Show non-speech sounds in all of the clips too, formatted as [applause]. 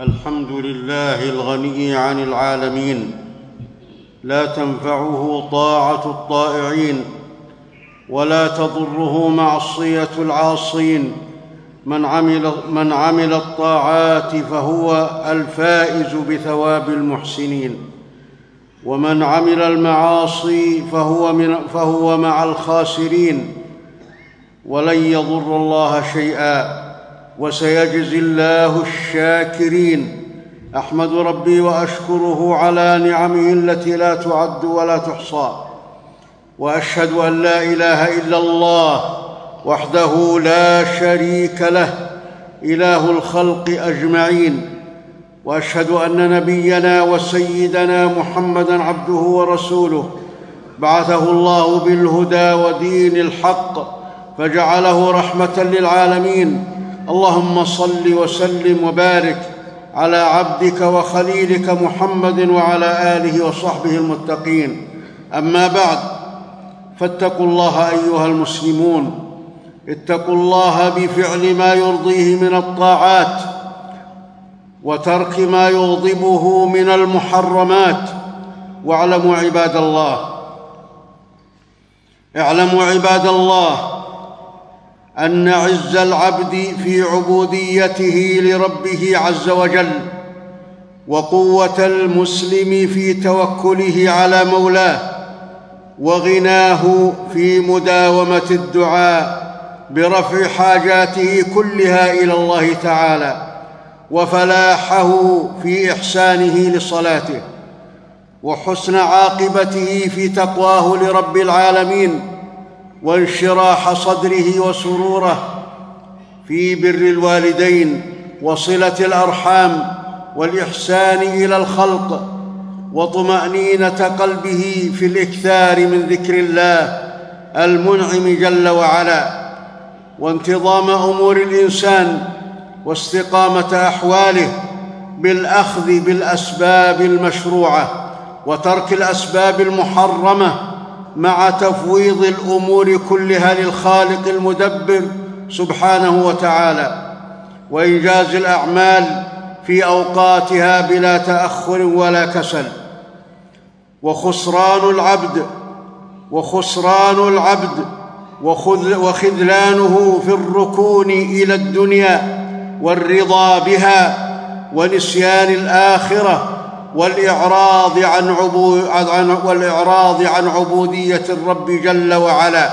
الحمد لله الغني عن العالمين لا تنفعه طاعة الطائعين ولا تضره معصية العاصين. من عمل, من عمل الطاعات فهو الفائز بثواب المحسنين ومن عمل المعاصي فهو, من فهو مع الخاسرين. ولن يضر الله شيئا. وسيجزي الله الشاكرين. أحمد ربي وأشكره على نعمه التي لا تعد ولا تحصى. وأشهد أن لا إله إلا الله وحده لا شريك له إله الخلق أجمعين. وأشهد أن نبينا وسيدنا محمدا عبده ورسوله. بعثه الله بالهدى ودين الحق فجعله رحمة للعالمين. اللهم صل وسلم وبارك على عبدك وخليلك محمد وعلى آله وصحبه المتقين. أما بعد فاتقوا الله أيها المسلمون. اتقوا الله بفعل ما يرضيه من الطاعات وترك ما يغضبه من المحرمات. واعلموا عباد الله اعلموا عباد الله أن عز العبد في عبوديته لربه عز وجل وقوة المسلم في توكله على مولاه وغناه في مداومة الدعاء برفع حاجاته كلها إلى الله تعالى وفلاحه في إحسانه لصلاته وحسن عاقبته في تقواه لرب العالمين وانشراح صدره وسروره في بر الوالدين وصلة الأرحام والإحسان إلى الخلق وطمأنينة قلبه في الإكثار من ذكر الله المنعم جل وعلا وانتظام أمور الإنسان واستقامة أحواله بالأخذ بالأسباب المشروعة وترك الأسباب المحرمة مع تفويض الأمور كلها للخالق المدبر سبحانه وتعالى وإنجاز الأعمال في أوقاتها بلا تأخر ولا كسل. وخسران العبد وخسران العبد وخذلانه في الركون إلى الدنيا والرضا بها ونسيان الآخرة والإعراض عن, عبو عن والإعراض عن عبودية الرب جل وعلا.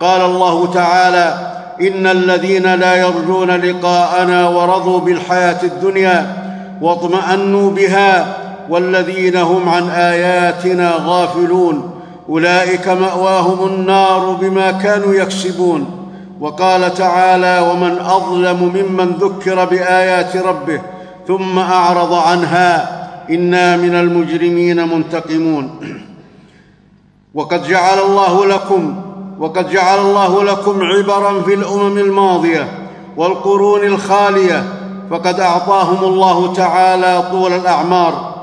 قال الله تعالى إن الذين لا يرجون لقاءنا ورضوا بالحياة الدنيا واطمأنوا بها والذين هم عن آياتنا غافلون. أولئك مأواهم النار بما كانوا يكسبون. وقال تعالى ومن أظلم ممن ذكر بآيات ربه ثم أعرض عنها إنا من المجرمين منتقمون. [clears throat] وقد جعل الله لكم وقد جعل الله لكم عبرا في الأمم الماضية والقرون الخالية فقد أعطاهم الله تعالى طول الأعمار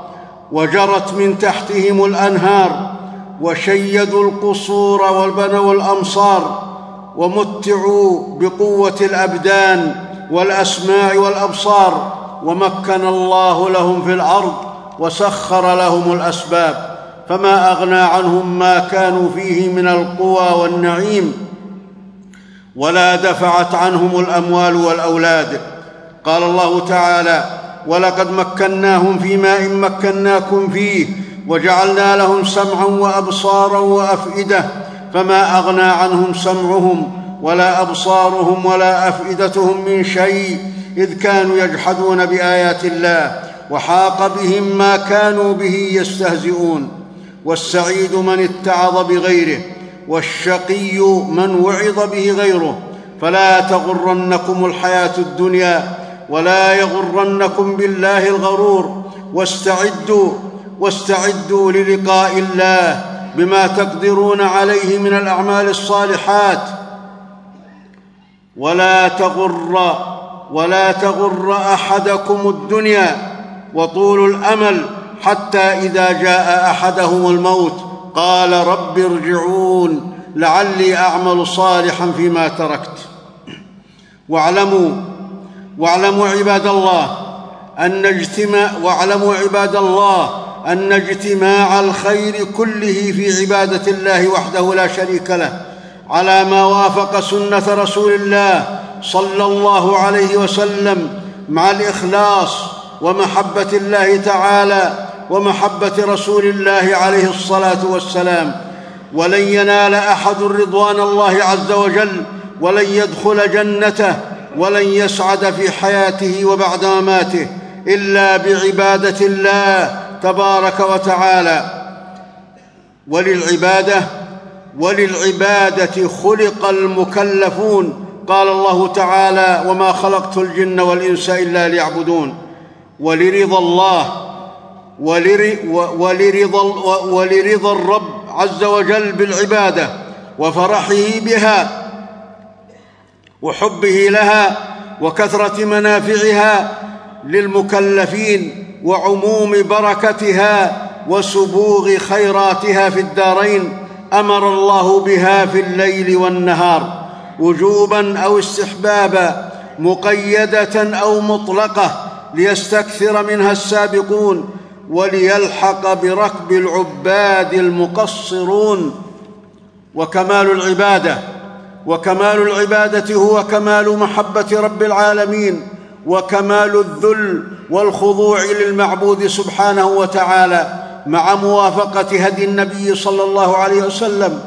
وجرت من تحتهم الأنهار وشيدوا القصور والبنوا الأمصار ومتعوا بقوة الأبدان والاسماع والأبصار ومكن الله لهم في الأرض وسخر لهم الأسباب فما أغنى عنهم ما كانوا فيه من القوى والنعيم ولا دفعت عنهم الأموال والأولاد. قال الله تعالى ولقد مكناهم في ماء مكناكم فيه وجعلنا لهم سمعا وأبصارا وأفئدة فما أغنى عنهم سمعهم ولا أبصارهم ولا أفئدتهم من شيء إذ كانوا يجحدون بآيات الله وحاق بهم ما كانوا به يستهزئون. والسعيد من اتعظ بغيره والشقي من وعظ به غيره. فلا تغرنكم الحياة الدنيا ولا يغرنكم بالله الغرور. واستعدوا واستعدوا للقاء الله بما تقدرون عليه من الأعمال الصالحات. ولا تغر ولا تغر أحدكم الدنيا. وطول الأمل حتى إذا جاء أحدهم الموت قال رب ارجعون لعلي أعمل صالحا فيما تركت. واعلموا واعلموا عباد الله أن اجتماع واعلموا عباد الله أن اجتماع الخير كله في عبادة الله وحده لا شريك له على ما وافق سنة رسول الله صلى الله عليه وسلم مع الإخلاص ومحبة الله تعالى ومحبة رسول الله عليه الصلاة والسلام. ولن ينال أحد رضوان الله عز وجل ولن يدخل جنته ولن يسعد في حياته وبعد مماته إلا بعبادة الله تبارك وتعالى. وللعبادة وللعبادة خلق المكلفون. قال الله تعالى وما خلقت الجن والإنس إلا ليعبدون ولرضا الله ولرضا, ولرضا الرب عز وجل بالعبادة وفرحه بها وحبه لها وكثرة منافعها للمكلفين وعموم بركتها وسبوغ خيراتها في الدارين أمر الله بها في الليل والنهار وجوبا أو استحبابا مقيدة أو مطلقة ليستكثر منها السابقون وليلحق بركب العباد المقصرون. وكمال العبادة وكمال العبادة هو كمال محبة رب العالمين وكمال الذل والخضوع للمعبود سبحانه وتعالى مع موافقة هدي النبي صلى الله عليه وسلم.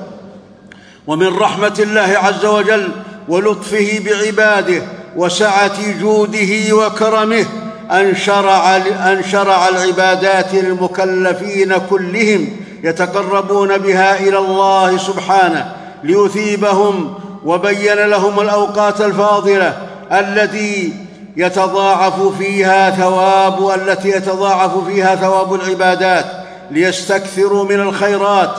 ومن رحمة الله عز وجل ولطفه بعباده وسعة جوده وكرمه أن شرع, أن شرع العبادات للمكلفين كلهم يتقربون بها إلى الله سبحانه ليثيبهم وبين لهم الأوقات الفاضلة التي يتضاعف فيها ثواب التي يتضاعف فيها ثواب العبادات ليستكثروا من الخيرات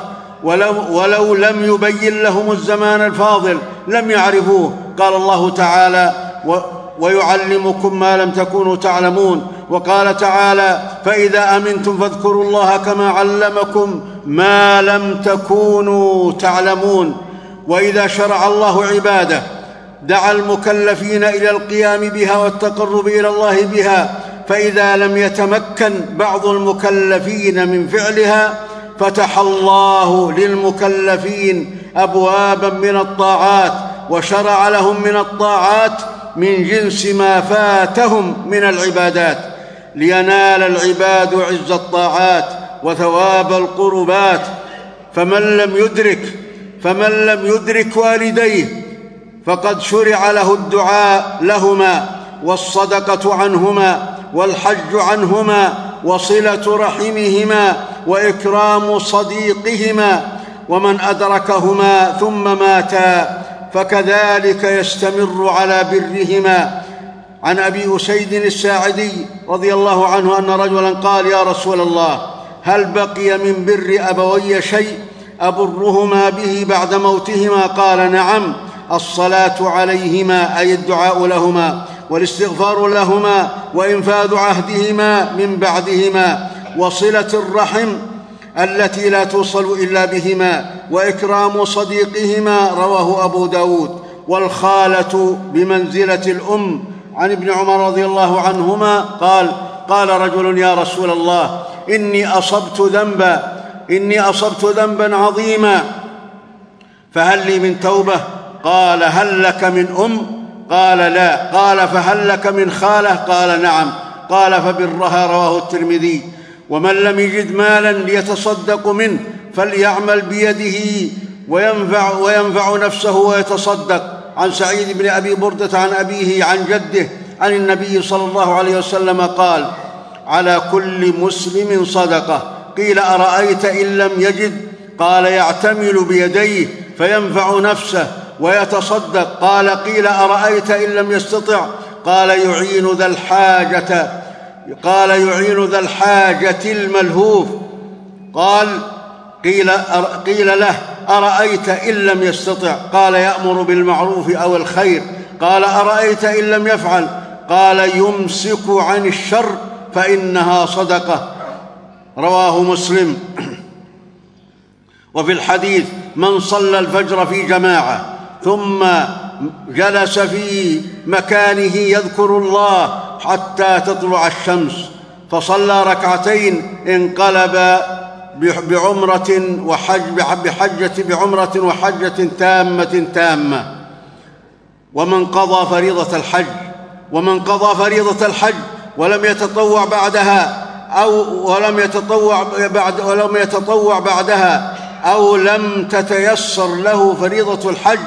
ولو, ولو لم يبين لهم الزمان الفاضل لم يعرفوه. قال الله تعالى ويعلمكم ما لم تكونوا تعلمون. وقال تعالى فإذا أمنتم فاذكروا الله كما علمكم ما لم تكونوا تعلمون. وإذا شرع الله عباده دعا المكلفين إلى القيام بها والتقرب إلى الله بها. فإذا لم يتمكن بعض المكلفين من فعلها فتح الله للمكلفين أبوابا من الطاعات وشرع لهم من الطاعات من جنس ما فاتهم من العبادات لينال العباد عز الطاعات وثواب القربات. فمن لم يدرك فمن لم يدرك والديه فقد شرع له الدعاء لهما والصدقة عنهما والحج عنهما وصلة رحمهما وإكرام صديقهما ومن أدركهما ثم ماتا فكذلك يستمر على برهما. عن أبي أسيد الساعدي رضي الله عنه أن رجلا قال يا رسول الله هل بقي من بر أبوي شيء أبرهما به بعد موتهما قال نعم الصلاة عليهما أي الدعاء لهما والاستغفار لهما وإنفاذ عهدهما من بعدهما وصلة الرحم التي لا توصل إلا بهما وإكرام صديقهما رواه أبو داود. والخالة بمنزلة الأم عن ابن عمر رضي الله عنهما قال قال رجل يا رسول الله إني أصبت ذنبا إني أصبت ذنبا عظيما. فهل لي من توبة؟ قال هل لك من أم؟ قال لا. قال فهل لك من خالة؟ قال نعم. قال فبرها رواه الترمذي. ومن لم يجد مالا ليتصدق منه فليعمل بيده وينفع, وينفع نفسه ويتصدق. عن سعيد بن أبي بردة عن أبيه عن جده عن النبي صلى الله عليه وسلم قال على كل مسلم صدقة. قيل أرأيت إن لم يجد؟ قال يعتمل بيديه فينفع نفسه ويتصدق. قال قيل أرأيت إن لم يستطع؟ قال يعين ذا الحاجة قال يعين ذا الحاجة الملهوف. قال قيل, قيل له أرأيت إن لم يستطع؟ قال يأمر بالمعروف أو الخير. قال أرأيت إن لم يفعل؟ قال يمسك عن الشر فإنها صدقة. رواه مسلم. [clears throat] وفي الحديث من صلى الفجر في جماعة ثم جلس في مكانه يذكر الله حتى تطلع الشمس فصلى ركعتين انقلب بعمرة وحج بحجة بعمرة وحجة تامة تامة. ومن قضى فريضة الحج ومن قضى فريضة الحج ولم يتطوع بعدها أو ولم يتطوع بعد ولم يتطوع بعدها أو لم تتيسر له فريضة الحج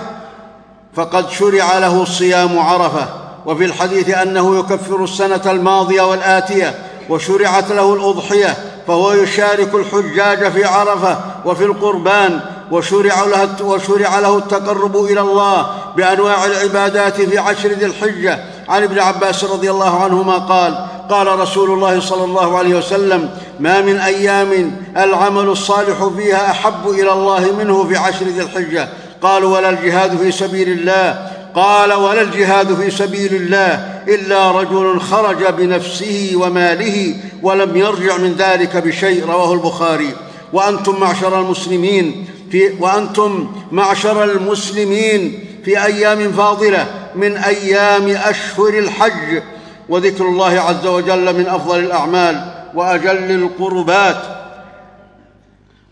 فقد شرع له صيام عرفة. وفي الحديث أنه يكفر السنة الماضية والآتية وشرعت له الأضحية فهو يشارك الحجاج في عرفة وفي القربان وشرع له, وشرع له التقرب إلى الله بأنواع العبادات في عشر ذي الحجة. عن ابن عباس رضي الله عنهما قال قال رسول الله صلى الله عليه وسلم ما من أيام العمل الصالح فيها أحب إلى الله منه في عشر ذي الحجة. قالوا ولا الجهاد في سبيل الله. قال ولا الجهاد في سبيل الله إلا رجل خرج بنفسه وماله ولم يرجع من ذلك بشيء رواه البخاري. وأنتم معشر المسلمين في وأنتم معشر المسلمين في أيام فاضلة من أيام أشهر الحج. وذكر الله عز وجل من أفضل الأعمال وأجل القربات.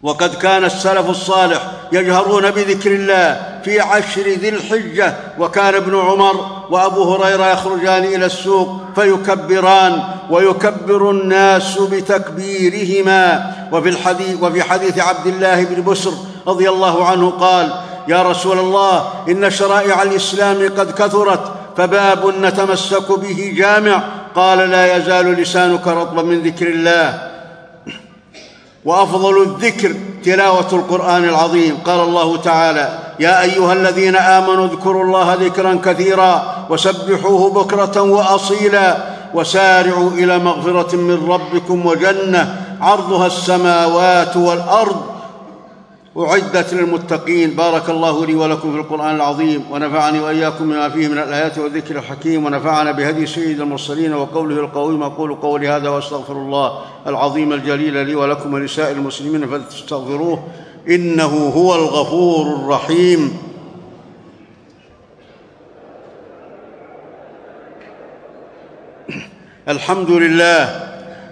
وقد كان السلف الصالح يجهرون بذكر الله في عشر ذي الحجة وكان ابن عمر وأبو هريرة يخرجان إلى السوق فيكبران ويكبر الناس بتكبيرهما. وفي الحديث وفي حديث عبد الله بن بسر رضي الله عنه قال يا رسول الله إن شرائع الإسلام قد كثرت فباب نتمسك به جامع. قال لا يزال لسانك رطبا من ذكر الله. وأفضل الذكر تلاوة القرآن العظيم. قال الله تعالى يا أيها الذين آمنوا اذكروا الله ذكرا كثيرا وسبحوه بكرة وأصيلا وسارعوا إلى مغفرة من ربكم وجنة عرضها السماوات والأرض أعدت للمتقين. بارك الله لي ولكم في القرآن العظيم ونفعني وإياكم بما فيه من الآيات والذكر الحكيم ونفعنا بهدي سيد المرسلين وقوله القويم. أقول قولي هذا وأستغفر الله العظيم الجليل لي ولكم ولسائر المسلمين فاستغفروه إنه هو الغفور الرحيم. الحمد لله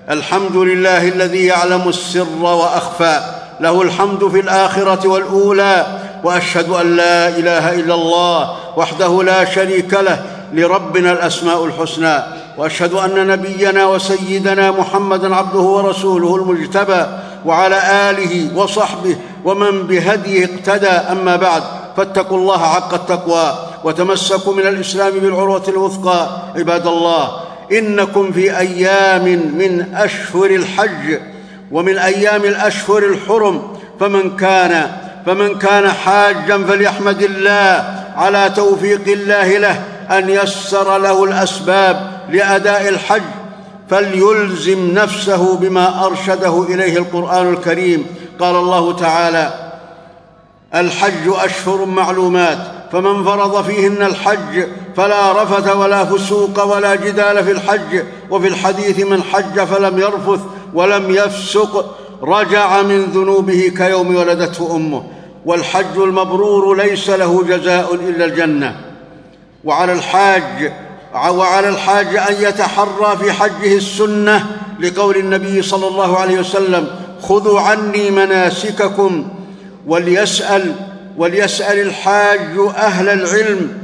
الحمد لله الذي يعلم السر وأخفى. له الحمد في الآخرة والأولى وأشهد أن لا إله إلا الله وحده لا شريك له لربنا الأسماء الحسنى وأشهد أن نبينا وسيدنا محمدا عبده ورسوله المجتبى وعلى آله وصحبه ومن بهديه اقتدى أما بعد فاتقوا الله حق التقوى وتمسكوا من الإسلام بالعروة الوثقى عباد الله إنكم في أيام من أشهر الحج. ومن أيام الأشهر الحرم فمن كان فمن كان حاجا فليحمد الله على توفيق الله له أن يسر له الأسباب لأداء الحج. فليلزم نفسه بما أرشده إليه القرآن الكريم. قال الله تعالى الحج أشهر معلومات فمن فرض فيهن الحج فلا رفث ولا فسوق ولا جدال في الحج وفي الحديث من حج فلم يرفث ولم يفسق رجع من ذنوبه كيوم ولدته أمه. والحج المبرور ليس له جزاء إلا الجنة. وعلى الحاج وعلى الحاج أن يتحرى في حجه السنة لقول النبي صلى الله عليه وسلم خذوا عني مناسككم وليسأل وليسأل الحاج أهل العلم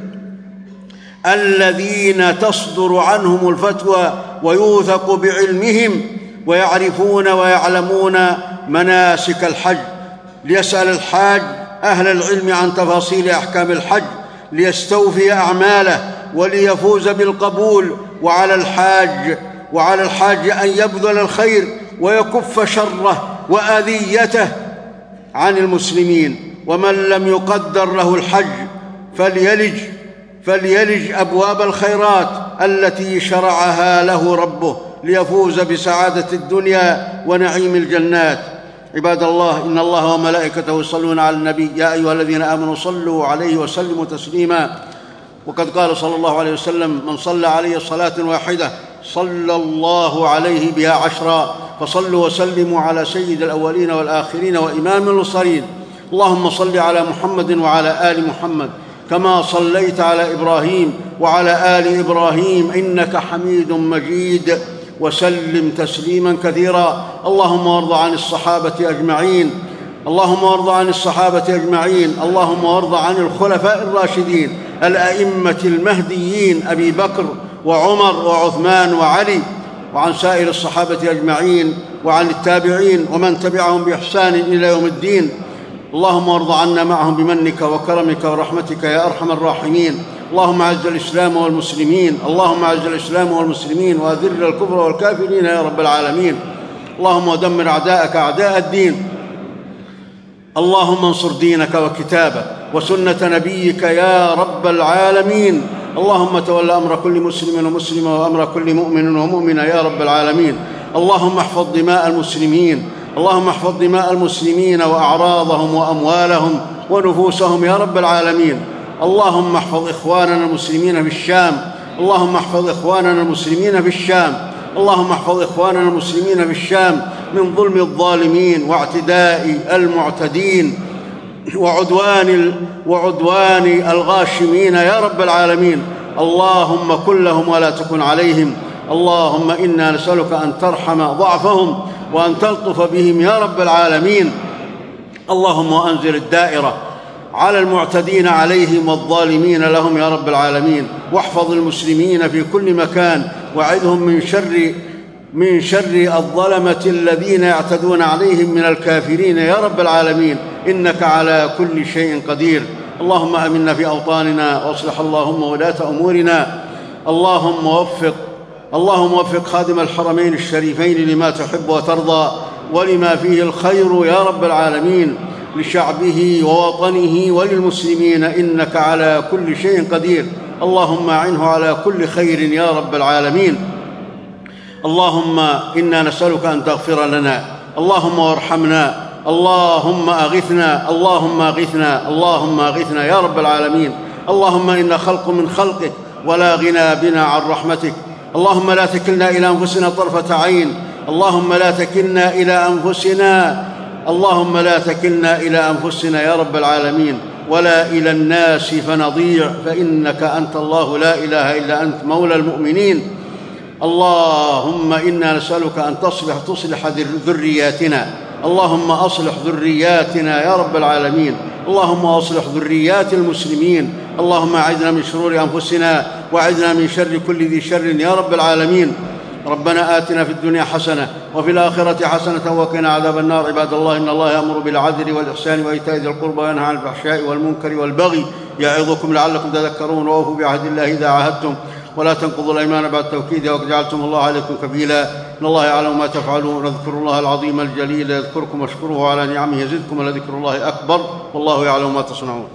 الذين تصدر عنهم الفتوى ويوثق بعلمهم ويعرفون ويعلمون مناسك الحج ليسأل الحاج أهل العلم عن تفاصيل أحكام الحج ليستوفي أعماله وليفوز بالقبول. وعلى الحاج وعلى الحاج أن يبذل الخير ويكف شره وأذيته عن المسلمين. ومن لم يقدر له الحج فليلج. فليلج أبواب الخيرات التي شرعها له ربه ليفوز بسعادة الدنيا ونعيم الجنات. عباد الله إن الله وملائكته يصلون على النبي. يا أيها الذين آمنوا صلوا عليه وسلموا تسليما. وقد قال صلى الله عليه وسلم من صلى علي صلاة واحدة صلى الله عليه بها عشرا. فصلوا وسلموا على سيد الأولين والآخرين وإمام المرسلين. اللهم صل على محمد وعلى آل محمد. كما صليت على إبراهيم وعلى آل إبراهيم إنك حميد مجيد. وسلم تسليما كثيرا. اللهم وارض عن الصحابة أجمعين. اللهم وارض عن الصحابة أجمعين. اللهم وارض عن الخلفاء الراشدين. الأئمة المهديين أبي بكر وعمر وعثمان وعلي وعن سائر الصحابة أجمعين وعن التابعين ومن تبعهم بإحسان إلى يوم الدين. اللهم وارض عنا معهم بمنك وكرمك ورحمتك يا أرحم الراحمين. اللهم اعز الإسلام والمسلمين. اللهم اعز الإسلام والمسلمين وأذل الكفر والكافرين يا رب العالمين. اللهم ودمر أعداءك أعداء الدين. اللهم انصر دينك وكتابك وسنة نبيك يا رب العالمين. اللهم تول أمر كل مسلم ومسلمه وأمر كل مؤمن ومؤمنة يا رب العالمين. اللهم احفظ دماء المسلمين. اللهم احفظ دماء المسلمين وأعراضهم وأموالهم ونفوسهم يا رب العالمين. اللهم احفظ إخواننا المسلمين في الشام. اللهم احفظ إخواننا المسلمين في الشام. اللهم احفظ إخواننا المسلمين في الشام من ظلم الظالمين واعتداء المعتدين وعدوان وعدوان الغاشمين يا رب العالمين. اللهم كن لهم ولا تكن عليهم. اللهم إنا نسألك أن ترحم ضعفهم وأن تلطف بهم يا رب العالمين. اللهم أنزل الدائرة على المعتدين عليهم والظالمين لهم يا رب العالمين. واحفظ المسلمين في كل مكان. وعدهم من شر من شر الظلمة الذين يعتدون عليهم من الكافرين يا رب العالمين. إنك على كل شيء قدير. اللهم آمنا في أوطاننا وأصلح اللهم ولاة أمورنا. اللهم وفق اللهم وفق خادم الحرمين الشريفين لما تحب وترضى ولما فيه الخير يا رب العالمين لشعبه ووطنه وللمسلمين إنك على كل شيء قدير. اللهم أعنه على كل خير يا رب العالمين. اللهم إنا نسألك أن تغفر لنا. اللهم وارحمنا اللهم أغثنا. اللهم أغثنا. اللهم أغثنا يا رب العالمين. اللهم أنا خلق من خلقك ولا غنى بنا عن رحمتك. اللهم لا تكلنا إلى أنفسنا طرفة عين. اللهم لا تكلنا إلى أنفسنا. اللهم لا تكلنا إلى أنفسنا يا رب العالمين. ولا إلى الناس فنضيع. فإنك أنت الله لا إله إلا أنت مولى المؤمنين. اللهم إنا نسألك أن تصلح تصلح ذرياتنا. اللهم أصلح ذرياتنا يا رب العالمين. اللهم أصلح ذريات المسلمين. اللهم أعذنا من شرور أنفسنا. وأعذنا من شر كل ذي شر يا رب العالمين. ربنا آتنا في الدنيا حسنة وفي الآخرة حسنة وقنا عذاب النار. عباد الله إن الله يأمر بالعدل والإحسان وإيتاء ذي القربى وينهى عن الفحشاء والمنكر والبغي يعظكم لعلكم تذكرون. وأوفوا بعهد الله إذا عاهدتم. ولا تنقضوا الأيمان بعد توكيدها وجعلتم الله عليكم كفيلا. إن الله يعلم ما تفعلون. اذكروا الله العظيم الجليل يذكركم واشكروه على نعمه يزدكم ولذكر الله أكبر. والله يعلم ما تصنعون.